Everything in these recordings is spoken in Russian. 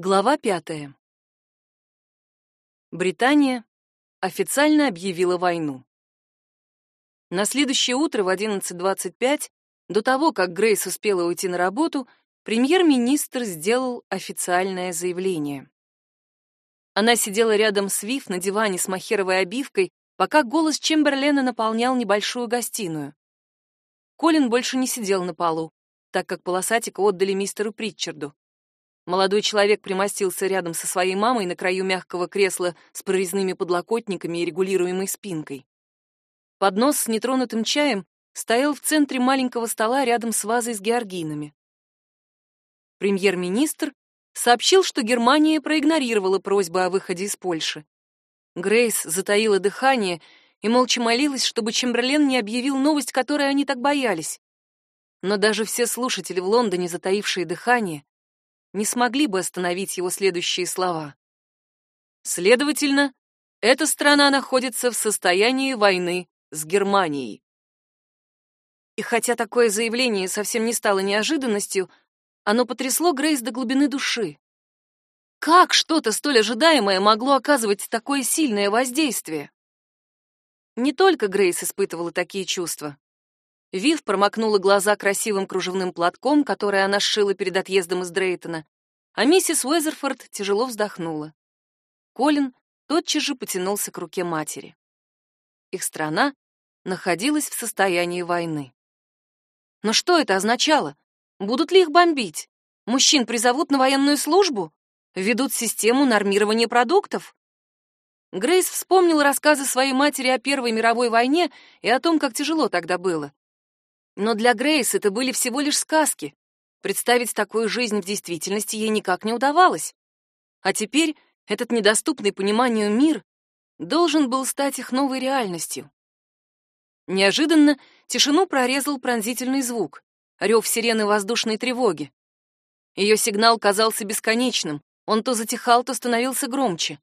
Глава пятая. Британия официально объявила войну. На следующее утро в 11.25, до того, как Грейс успела уйти на работу, премьер-министр сделал официальное заявление. Она сидела рядом с Вив на диване с махеровой обивкой, пока голос Чемберлена наполнял небольшую гостиную. Колин больше не сидел на полу, так как полосатика отдали мистеру Притчарду. Молодой человек примостился рядом со своей мамой на краю мягкого кресла с прорезными подлокотниками и регулируемой спинкой. Поднос с нетронутым чаем стоял в центре маленького стола рядом с вазой с георгинами. Премьер-министр сообщил, что Германия проигнорировала просьбу о выходе из Польши. Грейс затаила дыхание и молча молилась, чтобы Чемберлен не объявил новость, которой они так боялись. Но даже все слушатели в Лондоне, затаившие дыхание, не смогли бы остановить его следующие слова. Следовательно, эта страна находится в состоянии войны с Германией. И хотя такое заявление совсем не стало неожиданностью, оно потрясло Грейс до глубины души. Как что-то столь ожидаемое могло оказывать такое сильное воздействие? Не только Грейс испытывала такие чувства. Вив промокнула глаза красивым кружевным платком, который она сшила перед отъездом из Дрейтона, а миссис Уэзерфорд тяжело вздохнула. Колин тотчас же потянулся к руке матери. Их страна находилась в состоянии войны. Но что это означало? Будут ли их бомбить? Мужчин призовут на военную службу? Ведут систему нормирования продуктов? Грейс вспомнил рассказы своей матери о Первой мировой войне и о том, как тяжело тогда было. Но для Грейс это были всего лишь сказки. Представить такую жизнь в действительности ей никак не удавалось. А теперь этот недоступный пониманию мир должен был стать их новой реальностью. Неожиданно тишину прорезал пронзительный звук — рев сирены воздушной тревоги. Ее сигнал казался бесконечным, он то затихал, то становился громче.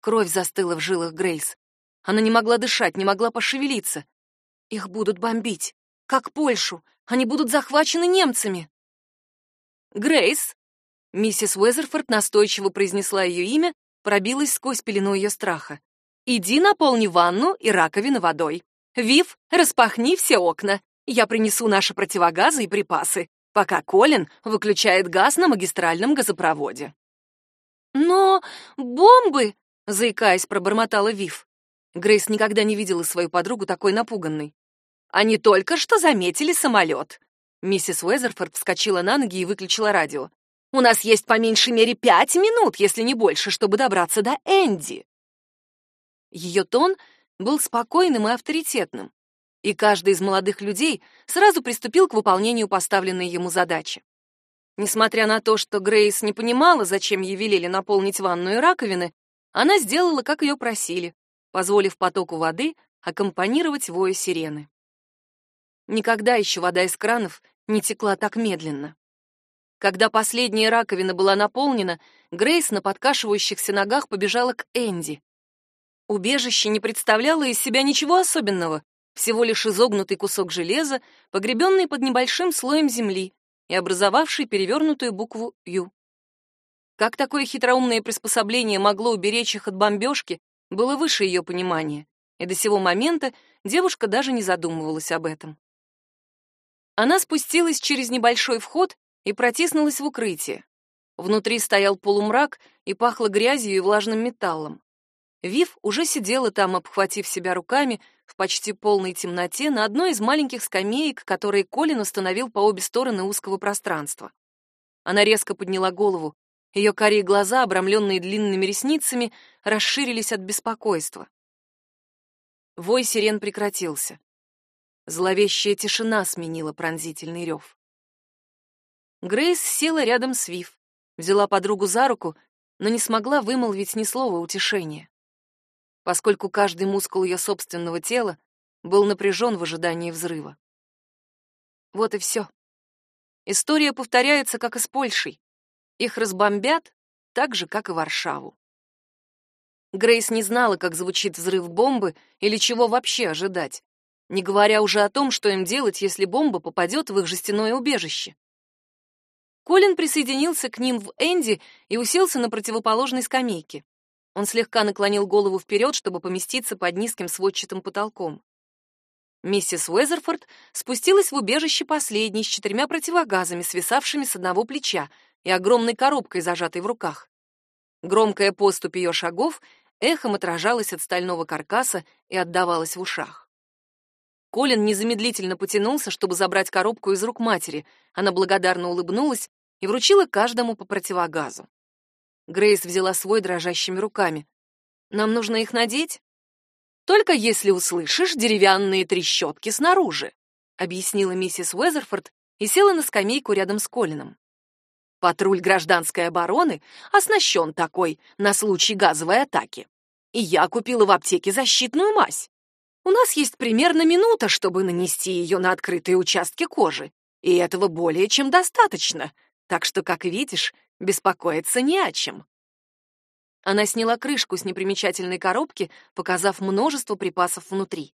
Кровь застыла в жилах Грейс. Она не могла дышать, не могла пошевелиться. Их будут бомбить как Польшу. Они будут захвачены немцами. Грейс, миссис Уэзерфорд настойчиво произнесла ее имя, пробилась сквозь пелену ее страха. Иди наполни ванну и раковины водой. Вив, распахни все окна. Я принесу наши противогазы и припасы, пока Колин выключает газ на магистральном газопроводе. Но бомбы, заикаясь, пробормотала Вив. Грейс никогда не видела свою подругу такой напуганной. Они только что заметили самолет. Миссис Уэзерфорд вскочила на ноги и выключила радио. У нас есть по меньшей мере пять минут, если не больше, чтобы добраться до Энди. Ее тон был спокойным и авторитетным, и каждый из молодых людей сразу приступил к выполнению поставленной ему задачи. Несмотря на то, что Грейс не понимала, зачем ей велели наполнить ванну и раковины, она сделала, как ее просили, позволив потоку воды аккомпанировать вою сирены. Никогда еще вода из кранов не текла так медленно. Когда последняя раковина была наполнена, Грейс на подкашивающихся ногах побежала к Энди. Убежище не представляло из себя ничего особенного, всего лишь изогнутый кусок железа, погребенный под небольшим слоем земли и образовавший перевернутую букву «Ю». Как такое хитроумное приспособление могло уберечь их от бомбежки, было выше ее понимания, и до сего момента девушка даже не задумывалась об этом. Она спустилась через небольшой вход и протиснулась в укрытие. Внутри стоял полумрак и пахло грязью и влажным металлом. Вив уже сидела там, обхватив себя руками в почти полной темноте на одной из маленьких скамеек, которые Колин установил по обе стороны узкого пространства. Она резко подняла голову. Ее карие глаза, обрамленные длинными ресницами, расширились от беспокойства. Вой сирен прекратился. Зловещая тишина сменила пронзительный рев. Грейс села рядом с Вив, взяла подругу за руку, но не смогла вымолвить ни слова утешения, поскольку каждый мускул ее собственного тела был напряжен в ожидании взрыва. Вот и все. История повторяется, как и с Польшей. Их разбомбят так же, как и Варшаву. Грейс не знала, как звучит взрыв бомбы или чего вообще ожидать не говоря уже о том, что им делать, если бомба попадет в их жестяное убежище. Колин присоединился к ним в Энди и уселся на противоположной скамейке. Он слегка наклонил голову вперед, чтобы поместиться под низким сводчатым потолком. Миссис Уэзерфорд спустилась в убежище последней с четырьмя противогазами, свисавшими с одного плеча, и огромной коробкой, зажатой в руках. Громкая поступь ее шагов эхом отражалась от стального каркаса и отдавалась в ушах. Колин незамедлительно потянулся, чтобы забрать коробку из рук матери. Она благодарно улыбнулась и вручила каждому по противогазу. Грейс взяла свой дрожащими руками. «Нам нужно их надеть?» «Только если услышишь деревянные трещотки снаружи», объяснила миссис Уэзерфорд и села на скамейку рядом с Колином. Патруль гражданской обороны оснащен такой на случай газовой атаки. И я купила в аптеке защитную мазь. У нас есть примерно минута, чтобы нанести ее на открытые участки кожи, и этого более чем достаточно, так что, как видишь, беспокоиться не о чем. Она сняла крышку с непримечательной коробки, показав множество припасов внутри.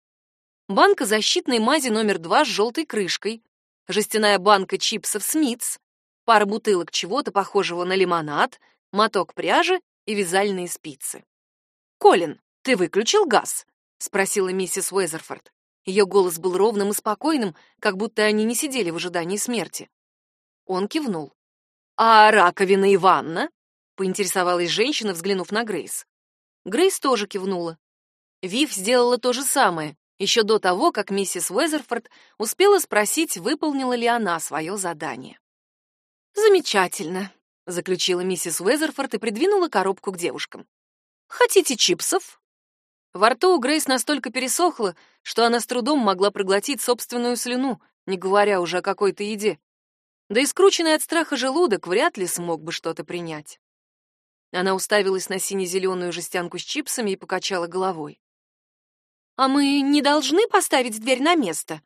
Банка защитной мази номер два с желтой крышкой, жестяная банка чипсов Смитс, пара бутылок чего-то похожего на лимонад, моток пряжи и вязальные спицы. «Колин, ты выключил газ?» — спросила миссис Уэзерфорд. Ее голос был ровным и спокойным, как будто они не сидели в ожидании смерти. Он кивнул. «А раковина и ванна?» — поинтересовалась женщина, взглянув на Грейс. Грейс тоже кивнула. Вив сделала то же самое, еще до того, как миссис Уэзерфорд успела спросить, выполнила ли она свое задание. «Замечательно», — заключила миссис Уэзерфорд и придвинула коробку к девушкам. «Хотите чипсов?» Во рту у Грейс настолько пересохло, что она с трудом могла проглотить собственную слюну, не говоря уже о какой-то еде. Да и скрученный от страха желудок вряд ли смог бы что-то принять. Она уставилась на сине-зеленую жестянку с чипсами и покачала головой. «А мы не должны поставить дверь на место?»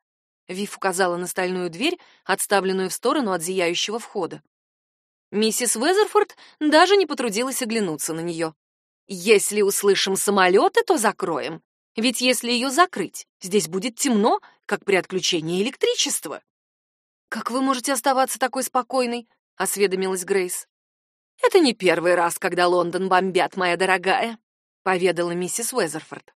Вив указала на стальную дверь, отставленную в сторону от зияющего входа. Миссис Уэзерфорд даже не потрудилась оглянуться на нее. «Если услышим самолеты, то закроем. Ведь если ее закрыть, здесь будет темно, как при отключении электричества». «Как вы можете оставаться такой спокойной?» — осведомилась Грейс. «Это не первый раз, когда Лондон бомбят, моя дорогая», — поведала миссис Уэзерфорд.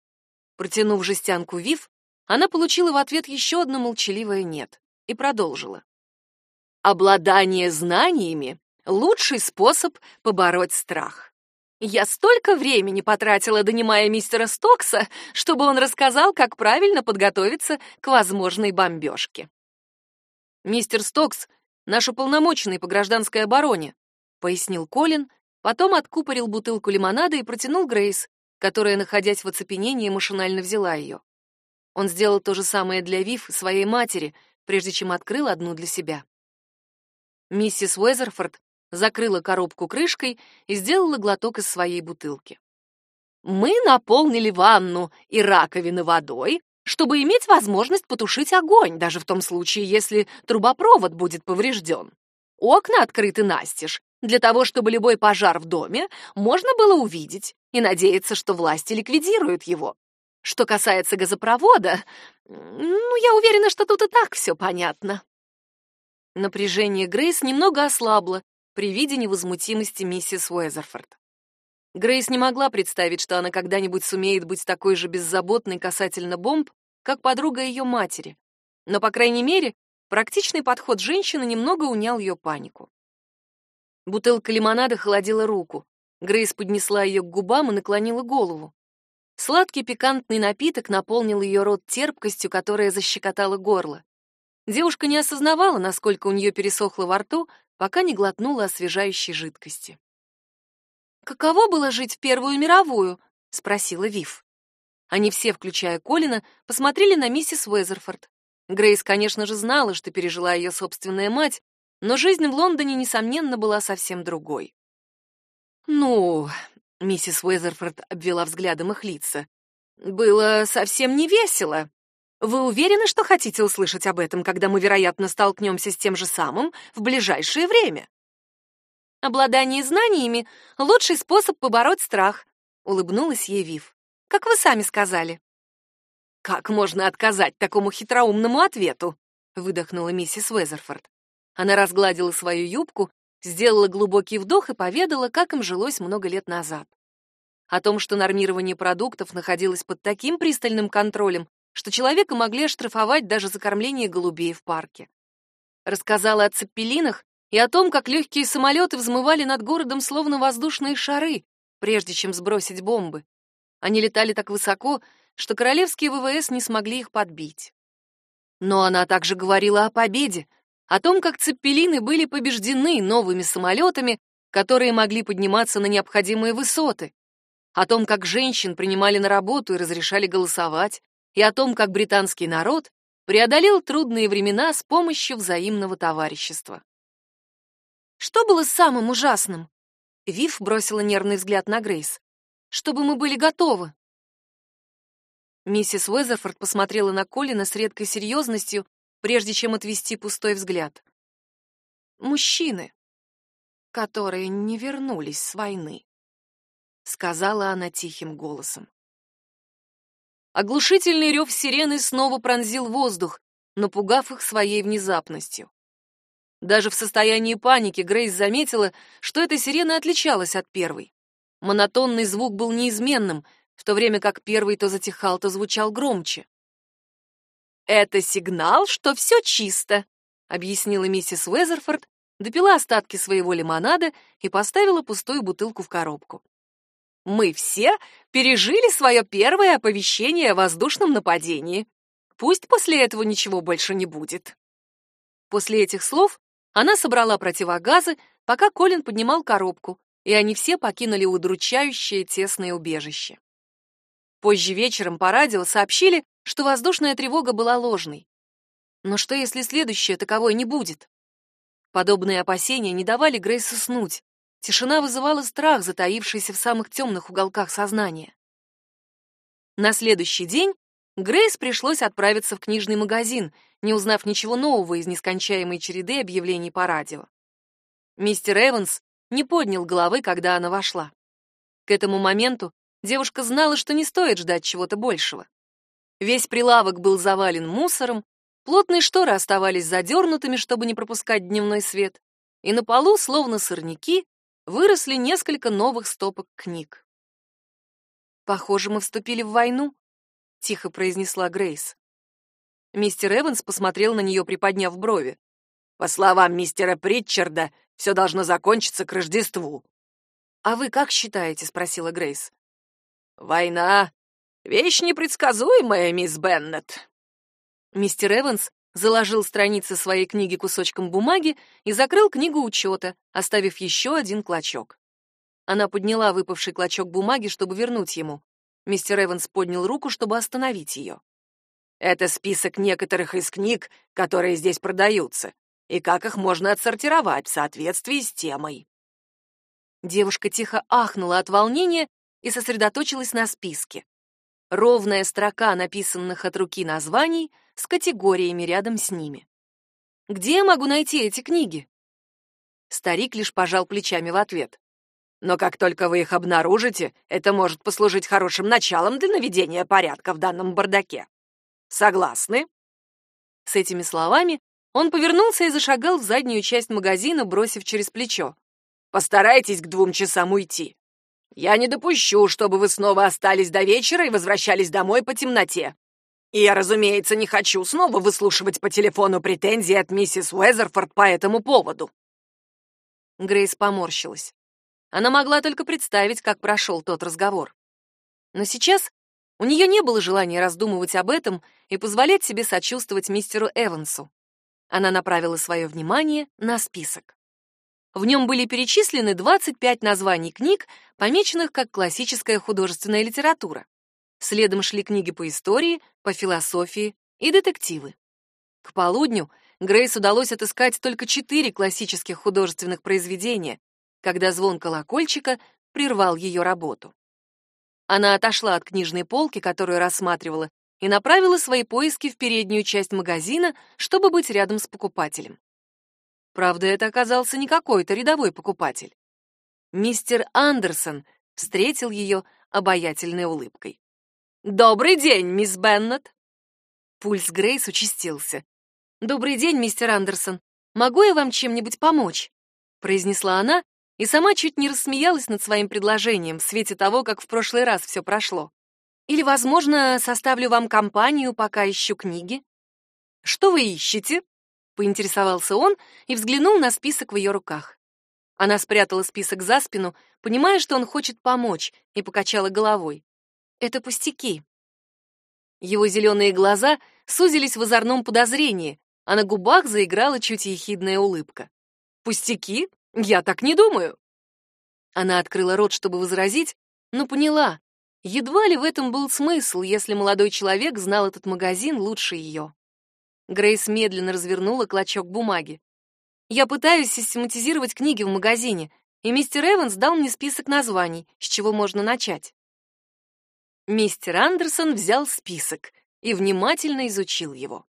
Протянув жестянку Вив, она получила в ответ еще одно молчаливое «нет» и продолжила. «Обладание знаниями — лучший способ побороть страх. Я столько времени потратила, донимая мистера Стокса, чтобы он рассказал, как правильно подготовиться к возможной бомбежке». «Мистер Стокс — наш уполномоченный по гражданской обороне», — пояснил Колин, потом откупорил бутылку лимонада и протянул Грейс, которая, находясь в оцепенении, машинально взяла ее. Он сделал то же самое для Вив, своей матери, прежде чем открыл одну для себя. Миссис Уэзерфорд закрыла коробку крышкой и сделала глоток из своей бутылки. «Мы наполнили ванну и раковины водой, чтобы иметь возможность потушить огонь, даже в том случае, если трубопровод будет поврежден. Окна открыты настежь, для того, чтобы любой пожар в доме можно было увидеть и надеяться, что власти ликвидируют его. Что касается газопровода, ну, я уверена, что тут и так все понятно. Напряжение Грейс немного ослабло при виде невозмутимости миссис Уэзерфорд. Грейс не могла представить, что она когда-нибудь сумеет быть такой же беззаботной касательно бомб, как подруга ее матери. Но, по крайней мере, практичный подход женщины немного унял ее панику. Бутылка лимонада холодила руку. Грейс поднесла ее к губам и наклонила голову. Сладкий пикантный напиток наполнил ее рот терпкостью, которая защекотала горло. Девушка не осознавала, насколько у нее пересохло во рту, пока не глотнула освежающей жидкости. «Каково было жить в Первую мировую?» — спросила Вив. Они все, включая Колина, посмотрели на миссис Уэзерфорд. Грейс, конечно же, знала, что пережила ее собственная мать, но жизнь в Лондоне, несомненно, была совсем другой. «Ну, Миссис Уэзерфорд обвела взглядом их лица. «Было совсем не весело. Вы уверены, что хотите услышать об этом, когда мы, вероятно, столкнемся с тем же самым в ближайшее время?» «Обладание знаниями — лучший способ побороть страх», — улыбнулась ей Вив. «Как вы сами сказали». «Как можно отказать такому хитроумному ответу?» — выдохнула миссис Уэзерфорд. Она разгладила свою юбку, сделала глубокий вдох и поведала, как им жилось много лет назад. О том, что нормирование продуктов находилось под таким пристальным контролем, что человека могли оштрафовать даже за кормление голубей в парке. Рассказала о цеппелинах и о том, как легкие самолеты взмывали над городом словно воздушные шары, прежде чем сбросить бомбы. Они летали так высоко, что королевские ВВС не смогли их подбить. Но она также говорила о победе, о том, как цеппелины были побеждены новыми самолетами, которые могли подниматься на необходимые высоты, о том, как женщин принимали на работу и разрешали голосовать, и о том, как британский народ преодолел трудные времена с помощью взаимного товарищества. Что было самым ужасным? Вив бросила нервный взгляд на Грейс. Чтобы мы были готовы. Миссис Уэзерфорд посмотрела на Колина с редкой серьезностью, прежде чем отвести пустой взгляд. Мужчины, которые не вернулись с войны, сказала она тихим голосом. Оглушительный рев сирены снова пронзил воздух, напугав их своей внезапностью. Даже в состоянии паники Грейс заметила, что эта сирена отличалась от первой. Монотонный звук был неизменным, в то время как первый то затихал, то звучал громче. «Это сигнал, что все чисто», — объяснила миссис Уэзерфорд, допила остатки своего лимонада и поставила пустую бутылку в коробку. Мы все пережили свое первое оповещение о воздушном нападении. Пусть после этого ничего больше не будет. После этих слов она собрала противогазы, пока Колин поднимал коробку, и они все покинули удручающее тесное убежище. Позже вечером по радио сообщили, что воздушная тревога была ложной. Но что, если следующее таковой не будет? Подобные опасения не давали Грейс уснуть, Тишина вызывала страх, затаившийся в самых темных уголках сознания. На следующий день Грейс пришлось отправиться в книжный магазин, не узнав ничего нового из нескончаемой череды объявлений по радио. Мистер Эванс не поднял головы, когда она вошла. К этому моменту девушка знала, что не стоит ждать чего-то большего. Весь прилавок был завален мусором, плотные шторы оставались задернутыми, чтобы не пропускать дневной свет, и на полу, словно сорняки, выросли несколько новых стопок книг. «Похоже, мы вступили в войну», — тихо произнесла Грейс. Мистер Эванс посмотрел на нее, приподняв брови. «По словам мистера Притчарда, все должно закончиться к Рождеству». «А вы как считаете?» — спросила Грейс. «Война — вещь непредсказуемая, мисс Беннет». Мистер Эванс заложил страницы своей книги кусочком бумаги и закрыл книгу учета, оставив еще один клочок. Она подняла выпавший клочок бумаги, чтобы вернуть ему. Мистер Эванс поднял руку, чтобы остановить ее. «Это список некоторых из книг, которые здесь продаются, и как их можно отсортировать в соответствии с темой». Девушка тихо ахнула от волнения и сосредоточилась на списке. Ровная строка написанных от руки названий — с категориями рядом с ними. Где я могу найти эти книги? Старик лишь пожал плечами в ответ. Но как только вы их обнаружите, это может послужить хорошим началом для наведения порядка в данном бардаке. Согласны? С этими словами он повернулся и зашагал в заднюю часть магазина, бросив через плечо. Постарайтесь к двум часам уйти. Я не допущу, чтобы вы снова остались до вечера и возвращались домой по темноте. И я, разумеется, не хочу снова выслушивать по телефону претензии от миссис Уэзерфорд по этому поводу. Грейс поморщилась. Она могла только представить, как прошел тот разговор. Но сейчас у нее не было желания раздумывать об этом и позволять себе сочувствовать мистеру Эвансу. Она направила свое внимание на список. В нем были перечислены 25 названий книг, помеченных как классическая художественная литература. Следом шли книги по истории, по философии и детективы. К полудню Грейс удалось отыскать только четыре классических художественных произведения, когда звон колокольчика прервал ее работу. Она отошла от книжной полки, которую рассматривала, и направила свои поиски в переднюю часть магазина, чтобы быть рядом с покупателем. Правда, это оказался не какой-то рядовой покупатель. Мистер Андерсон встретил ее обаятельной улыбкой. «Добрый день, мисс Беннет!» Пульс Грейс участился. «Добрый день, мистер Андерсон. могу я вам чем-нибудь помочь?» — произнесла она и сама чуть не рассмеялась над своим предложением в свете того, как в прошлый раз все прошло. «Или, возможно, составлю вам компанию, пока ищу книги?» «Что вы ищете?» — поинтересовался он и взглянул на список в ее руках. Она спрятала список за спину, понимая, что он хочет помочь, и покачала головой. «Это пустяки». Его зеленые глаза сузились в озорном подозрении, а на губах заиграла чуть ехидная улыбка. «Пустяки? Я так не думаю!» Она открыла рот, чтобы возразить, но поняла, едва ли в этом был смысл, если молодой человек знал этот магазин лучше ее. Грейс медленно развернула клочок бумаги. «Я пытаюсь систематизировать книги в магазине, и мистер Эванс дал мне список названий, с чего можно начать». Мистер Андерсон взял список и внимательно изучил его.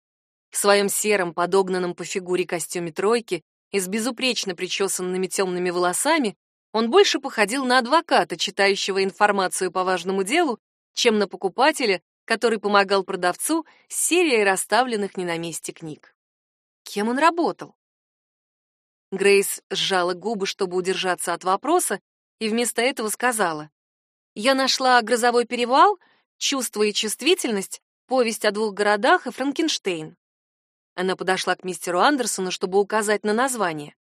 В своем сером, подогнанном по фигуре костюме тройки и с безупречно причесанными темными волосами он больше походил на адвоката, читающего информацию по важному делу, чем на покупателя, который помогал продавцу с серией расставленных не на месте книг. Кем он работал? Грейс сжала губы, чтобы удержаться от вопроса, и вместо этого сказала: "Я нашла Грозовой перевал, Чувство и чувствительность, повесть о двух городах и Франкенштейн". Она подошла к мистеру Андерсону, чтобы указать на название.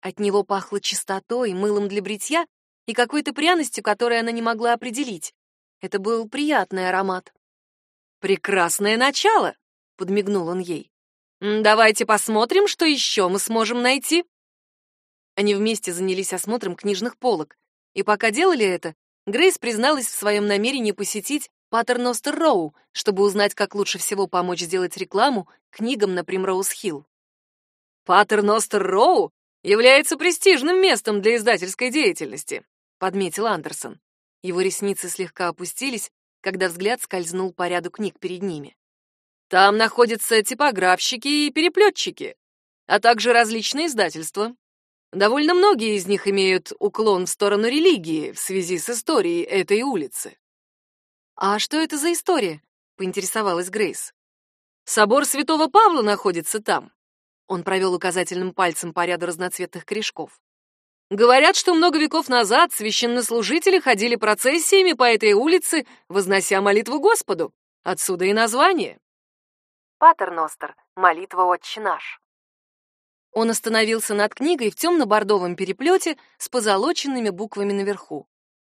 От него пахло чистотой, мылом для бритья и какой-то пряностью, которую она не могла определить. Это был приятный аромат. «Прекрасное начало!» — подмигнул он ей. «Давайте посмотрим, что еще мы сможем найти». Они вместе занялись осмотром книжных полок, и пока делали это, Грейс призналась в своем намерении посетить Паттерностер Роу, чтобы узнать, как лучше всего помочь сделать рекламу книгам на Примроуз-Хилл. Паттерностер Роу является престижным местом для издательской деятельности, подметил Андерсон. Его ресницы слегка опустились, когда взгляд скользнул по ряду книг перед ними. Там находятся типографщики и переплетчики, а также различные издательства. Довольно многие из них имеют уклон в сторону религии в связи с историей этой улицы. А что это за история? поинтересовалась Грейс. Собор Святого Павла находится там. Он провел указательным пальцем по ряду разноцветных корешков. Говорят, что много веков назад священнослужители ходили процессиями по этой улице, вознося молитву Господу. Отсюда и название. Патерностер, молитва Отче наш. Он остановился над книгой в темно-бордовом переплете с позолоченными буквами наверху.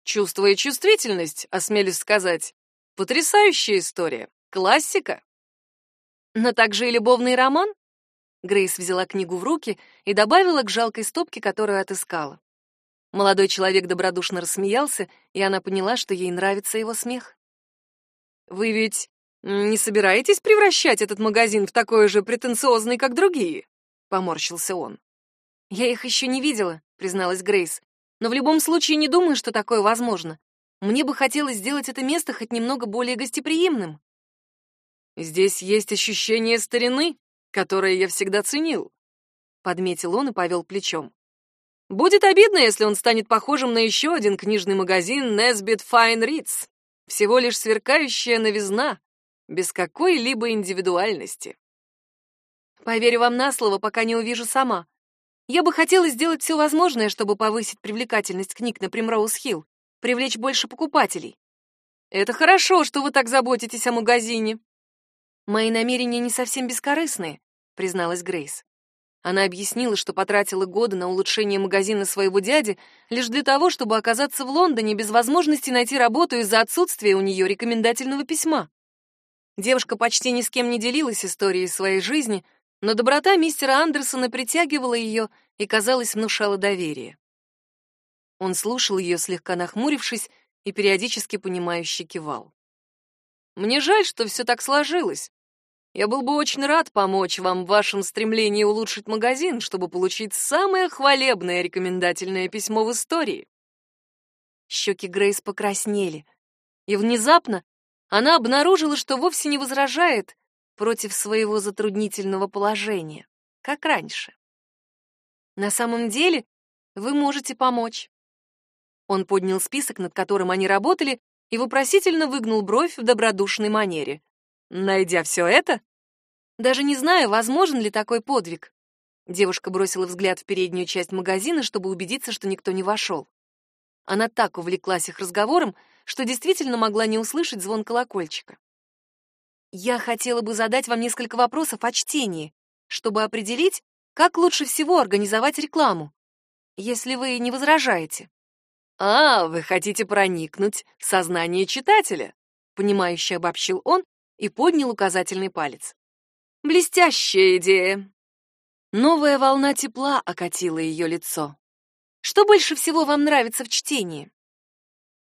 Чувство чувствительность, осмелюсь сказать. Потрясающая история. Классика. Но также и любовный роман? Грейс взяла книгу в руки и добавила к жалкой стопке, которую отыскала. Молодой человек добродушно рассмеялся, и она поняла, что ей нравится его смех. «Вы ведь не собираетесь превращать этот магазин в такой же претенциозный, как другие?» — поморщился он. «Я их еще не видела», — призналась Грейс. «Но в любом случае не думаю, что такое возможно. Мне бы хотелось сделать это место хоть немного более гостеприимным». «Здесь есть ощущение старины», которое я всегда ценил», — подметил он и повел плечом. «Будет обидно, если он станет похожим на еще один книжный магазин Nesbit Fine Reads. Всего лишь сверкающая новизна, без какой-либо индивидуальности». «Поверю вам на слово, пока не увижу сама. Я бы хотела сделать все возможное, чтобы повысить привлекательность книг на Примроуз-Хилл, привлечь больше покупателей. Это хорошо, что вы так заботитесь о магазине. Мои намерения не совсем бескорыстные, призналась Грейс. Она объяснила, что потратила годы на улучшение магазина своего дяди лишь для того, чтобы оказаться в Лондоне без возможности найти работу из-за отсутствия у нее рекомендательного письма. Девушка почти ни с кем не делилась историей своей жизни, но доброта мистера Андерсона притягивала ее и, казалось, внушала доверие. Он слушал ее, слегка нахмурившись, и периодически понимающе кивал. Мне жаль, что все так сложилось. Я был бы очень рад помочь вам в вашем стремлении улучшить магазин, чтобы получить самое хвалебное рекомендательное письмо в истории. Щеки Грейс покраснели, и внезапно она обнаружила, что вовсе не возражает против своего затруднительного положения, как раньше. На самом деле, вы можете помочь. Он поднял список, над которым они работали, и вопросительно выгнул бровь в добродушной манере. Найдя все это, даже не знаю, возможен ли такой подвиг. Девушка бросила взгляд в переднюю часть магазина, чтобы убедиться, что никто не вошел. Она так увлеклась их разговором, что действительно могла не услышать звон колокольчика. «Я хотела бы задать вам несколько вопросов о чтении, чтобы определить, как лучше всего организовать рекламу, если вы не возражаете». «А, вы хотите проникнуть в сознание читателя?» — понимающе обобщил он и поднял указательный палец. «Блестящая идея!» Новая волна тепла окатила ее лицо. «Что больше всего вам нравится в чтении?»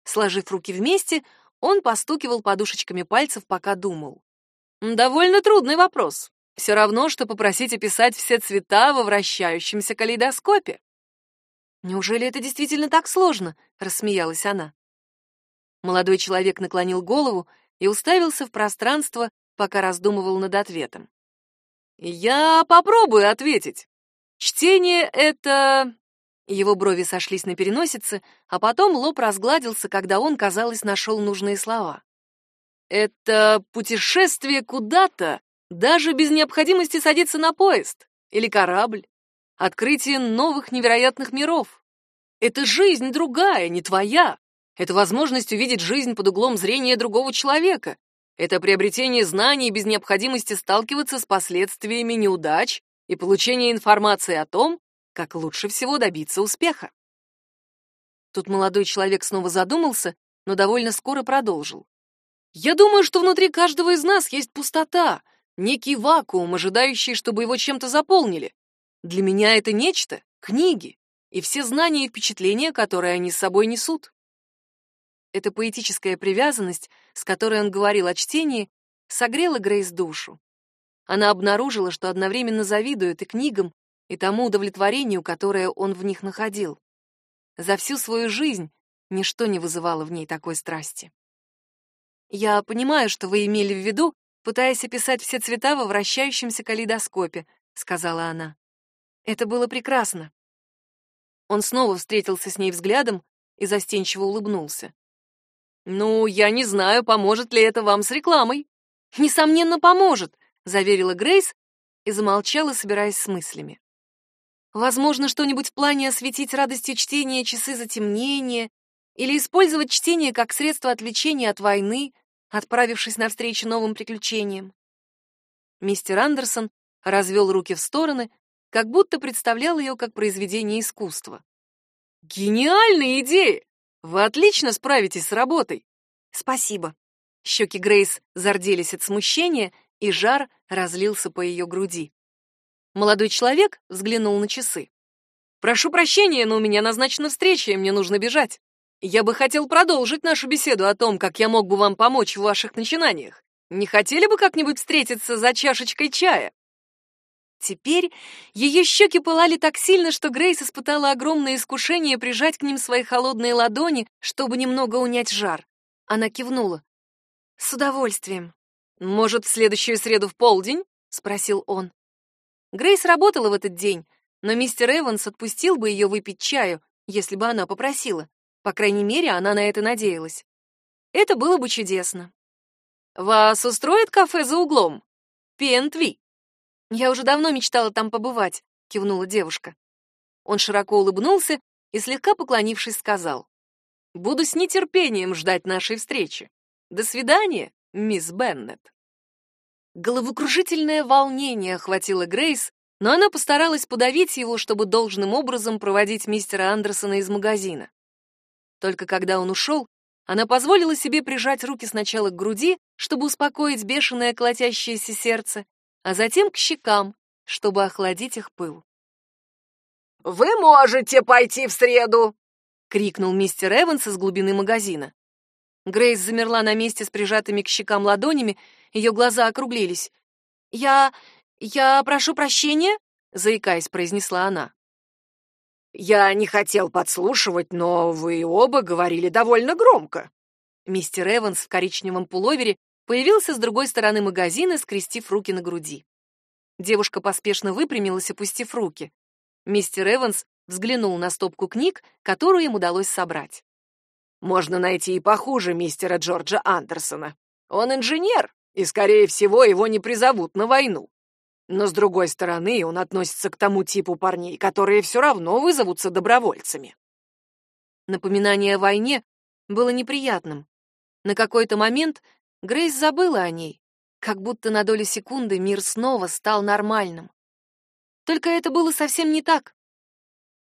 Сложив руки вместе, он постукивал подушечками пальцев, пока думал. «Довольно трудный вопрос. Все равно, что попросить описать все цвета во вращающемся калейдоскопе». «Неужели это действительно так сложно?» — рассмеялась она. Молодой человек наклонил голову и уставился в пространство, пока раздумывал над ответом. «Я попробую ответить. Чтение — это его брови сошлись на переносице, а потом лоб разгладился, когда он, казалось, нашел нужные слова. «Это путешествие куда-то, даже без необходимости садиться на поезд или корабль. Открытие новых невероятных миров. Это жизнь другая, не твоя. Это возможность увидеть жизнь под углом зрения другого человека. Это приобретение знаний без необходимости сталкиваться с последствиями неудач и получение информации о том, как лучше всего добиться успеха. Тут молодой человек снова задумался, но довольно скоро продолжил. Я думаю, что внутри каждого из нас есть пустота, некий вакуум, ожидающий, чтобы его чем-то заполнили. Для меня это нечто — книги и все знания и впечатления, которые они с собой несут. Эта поэтическая привязанность, с которой он говорил о чтении, согрела Грейс душу. Она обнаружила, что одновременно завидует и книгам, и тому удовлетворению, которое он в них находил. За всю свою жизнь ничто не вызывало в ней такой страсти. «Я понимаю, что вы имели в виду, пытаясь описать все цвета во вращающемся калейдоскопе», — сказала она. «Это было прекрасно». Он снова встретился с ней взглядом и застенчиво улыбнулся. «Ну, я не знаю, поможет ли это вам с рекламой». «Несомненно, поможет», — заверила Грейс и замолчала, собираясь с мыслями. Возможно, что-нибудь в плане осветить радостью чтения часы затемнения или использовать чтение как средство отвлечения от войны, отправившись навстречу новым приключениям. Мистер Андерсон развел руки в стороны, как будто представлял ее как произведение искусства. «Гениальная идея! Вы отлично справитесь с работой!» «Спасибо!» Щеки Грейс зарделись от смущения, и жар разлился по ее груди. Молодой человек взглянул на часы. «Прошу прощения, но у меня назначена встреча, и мне нужно бежать. Я бы хотел продолжить нашу беседу о том, как я мог бы вам помочь в ваших начинаниях. Не хотели бы как-нибудь встретиться за чашечкой чая?» Теперь ее щеки пылали так сильно, что Грейс испытала огромное искушение прижать к ним свои холодные ладони, чтобы немного унять жар. Она кивнула. «С удовольствием». «Может, в следующую среду в полдень?» — спросил он. Грейс работала в этот день, но мистер Эванс отпустил бы ее выпить чаю, если бы она попросила. По крайней мере, она на это надеялась. Это было бы чудесно. «Вас устроит кафе за углом? Пентви?» «Я уже давно мечтала там побывать», — кивнула девушка. Он широко улыбнулся и, слегка поклонившись, сказал. «Буду с нетерпением ждать нашей встречи. До свидания, мисс Беннет». Головокружительное волнение охватило Грейс, но она постаралась подавить его, чтобы должным образом проводить мистера Андерсона из магазина. Только когда он ушел, она позволила себе прижать руки сначала к груди, чтобы успокоить бешеное колотящееся сердце, а затем к щекам, чтобы охладить их пыл. «Вы можете пойти в среду!» — крикнул мистер Эванс из глубины магазина. Грейс замерла на месте с прижатыми к щекам ладонями, ее глаза округлились. «Я... я прошу прощения?» — заикаясь, произнесла она. «Я не хотел подслушивать, но вы оба говорили довольно громко». Мистер Эванс в коричневом пуловере появился с другой стороны магазина, скрестив руки на груди. Девушка поспешно выпрямилась, опустив руки. Мистер Эванс взглянул на стопку книг, которую им удалось собрать. Можно найти и похуже мистера Джорджа Андерсона. Он инженер, и, скорее всего, его не призовут на войну. Но, с другой стороны, он относится к тому типу парней, которые все равно вызовутся добровольцами. Напоминание о войне было неприятным. На какой-то момент Грейс забыла о ней, как будто на долю секунды мир снова стал нормальным. Только это было совсем не так.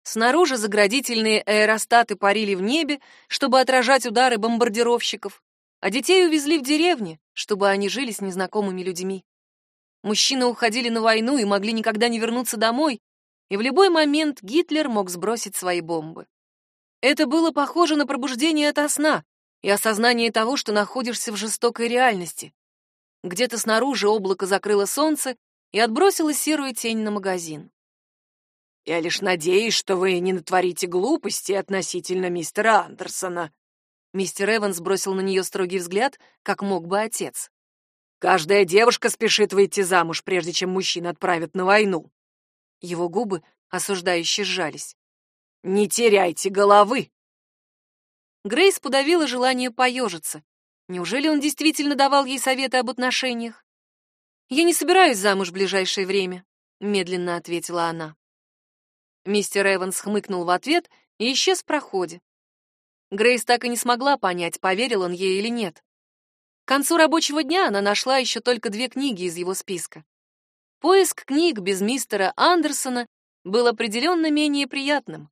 Снаружи заградительные аэростаты парили в небе, чтобы отражать удары бомбардировщиков, а детей увезли в деревни, чтобы они жили с незнакомыми людьми. Мужчины уходили на войну и могли никогда не вернуться домой, и в любой момент Гитлер мог сбросить свои бомбы. Это было похоже на пробуждение ото сна и осознание того, что находишься в жестокой реальности. Где-то снаружи облако закрыло солнце и отбросило серую тень на магазин. «Я лишь надеюсь, что вы не натворите глупости относительно мистера Андерсона». Мистер Эванс бросил на нее строгий взгляд, как мог бы отец. Каждая девушка спешит выйти замуж, прежде чем мужчина отправят на войну. Его губы осуждающе сжались. Не теряйте головы. Грейс подавила желание поежиться. Неужели он действительно давал ей советы об отношениях? Я не собираюсь замуж в ближайшее время, медленно ответила она. Мистер Эванс хмыкнул в ответ и исчез в проходе. Грейс так и не смогла понять, поверил он ей или нет. Концу рабочего дня она нашла еще только две книги из его списка. Поиск книг без мистера Андерсона был определенно менее приятным.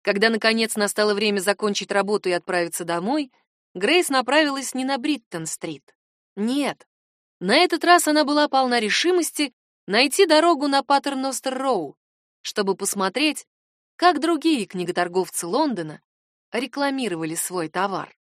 Когда, наконец, настало время закончить работу и отправиться домой, Грейс направилась не на Бриттон-стрит. Нет, на этот раз она была полна решимости найти дорогу на Паттерностер-Роу, чтобы посмотреть, как другие книготорговцы Лондона рекламировали свой товар.